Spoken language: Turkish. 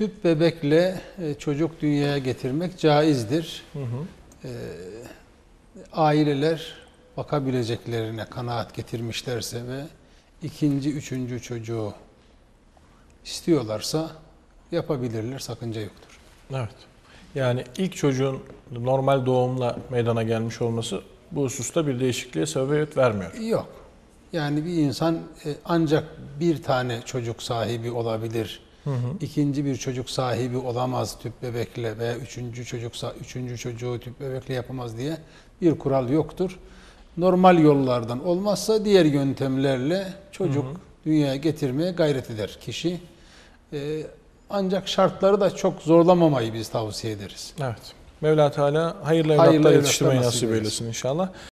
Tüp bebekle e, çocuk dünyaya getirmek caizdir. Hı hı. E, aileler bakabileceklerine kanaat getirmişlerse ve ikinci, üçüncü çocuğu istiyorlarsa yapabilirler, sakınca yoktur. Evet. Yani ilk çocuğun normal doğumla meydana gelmiş olması bu hususta bir değişikliğe sebebiyet vermiyor. Yok. Yani bir insan e, ancak bir tane çocuk sahibi olabilir. Hı hı. İkinci bir çocuk sahibi olamaz tüp bebekle veya üçüncü çocuk üçüncü çocuğu tüp bebekle yapamaz diye bir kural yoktur. Normal yollardan olmazsa diğer yöntemlerle çocuk Hı hı. dünyaya getirmeye gayret eder kişi. Ee, ancak şartları da çok zorlamamayı biz tavsiye ederiz. Evet. Mevla Teala hayırlı Hayırlı evlatlar evlatlar yetiştirmeyi nasip eylesin inşallah.